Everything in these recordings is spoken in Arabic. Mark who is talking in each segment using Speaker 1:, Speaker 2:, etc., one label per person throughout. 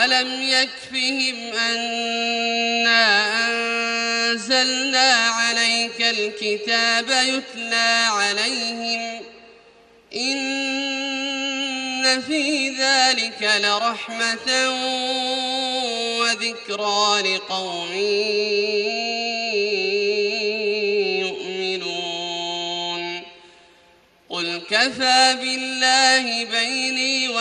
Speaker 1: أولم يكفهم أنا أنزلنا عليك الكتاب يتلى عليهم إن في ذلك لرحمة وذكرى لقوم يؤمنون قل كفى بالله بيني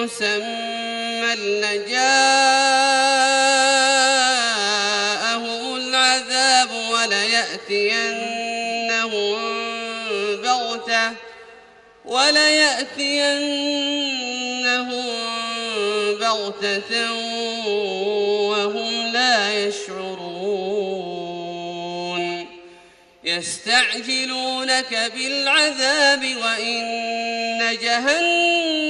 Speaker 1: مسمى لجاءهم العذاب وليأتينهم بغتة وليأتينهم بغتة وهم لا يشعرون يستعجلونك بالعذاب وإن جهنم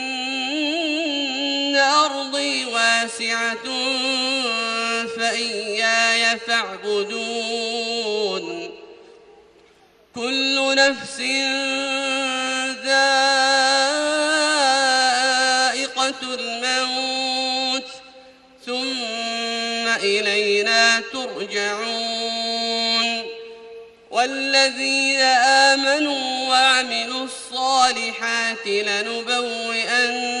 Speaker 1: أرضي واسعة فإياي فاعبدون. كل نفس ذائقة الموت ثم إلينا ترجعون. والذين آمنوا وعملوا الصالحات لنبوئنهم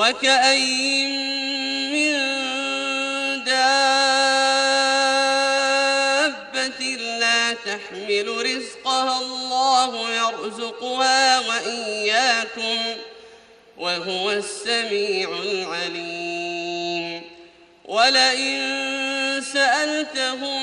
Speaker 1: وكأين من دابة لا تحمل رزقها الله يرزقها وإياكم وهو السميع العليم. ولئن سألتهم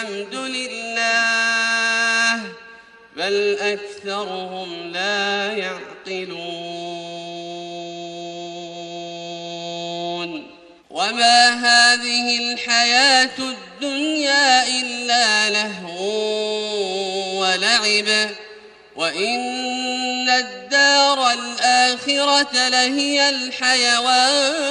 Speaker 1: الحمد لله بل أكثرهم لا يعقلون. وما هذه الحياة الدنيا إلا لهو ولعب وإن الدار الآخرة لهي الحيوان.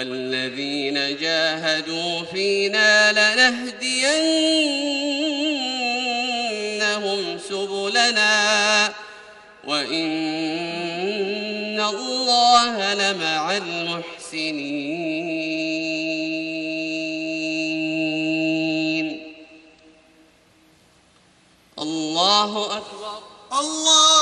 Speaker 1: والذين جاهدوا فينا لنهدينهم سبلنا وإن الله لمع المحسنين. الله أكبر.
Speaker 2: الله